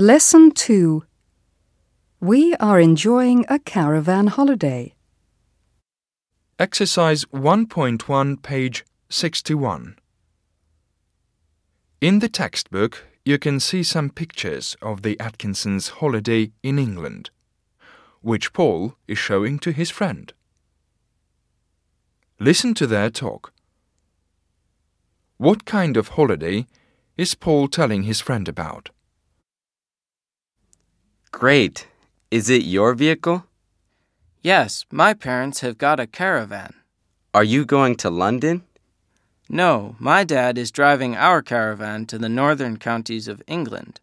Lesson 2 We are enjoying a caravan holiday. Exercise 1.1, page 61. In the textbook, you can see some pictures of the Atkinsons' holiday in England, which Paul is showing to his friend. Listen to their talk. What kind of holiday is Paul telling his friend about? Great. Is it your vehicle? Yes, my parents have got a caravan. Are you going to London? No, my dad is driving our caravan to the northern counties of England.